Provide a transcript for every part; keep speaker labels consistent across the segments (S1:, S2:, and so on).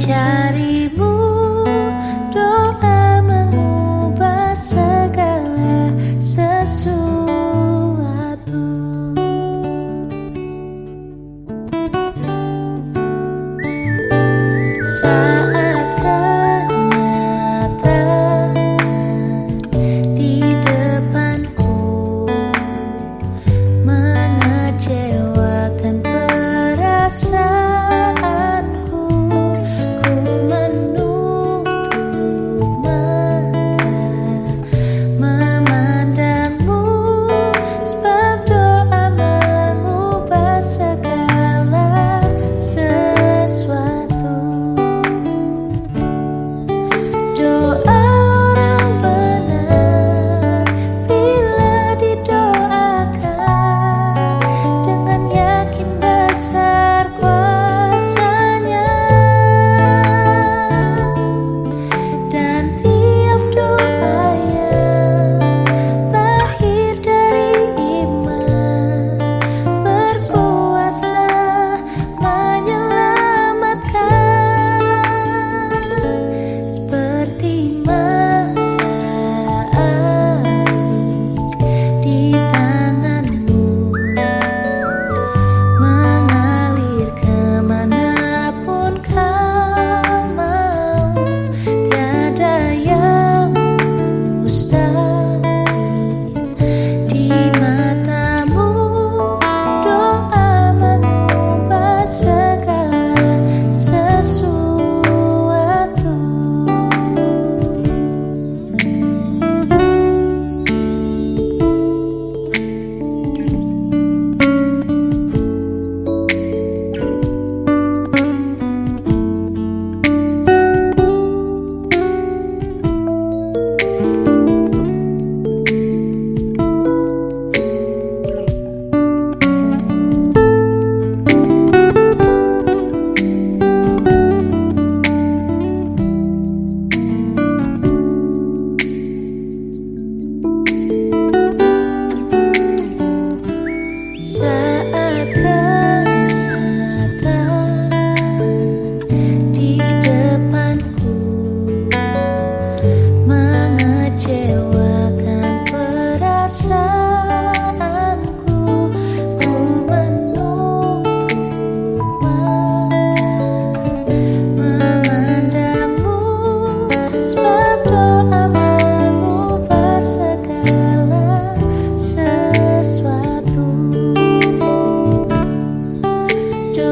S1: mencari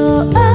S1: Oh.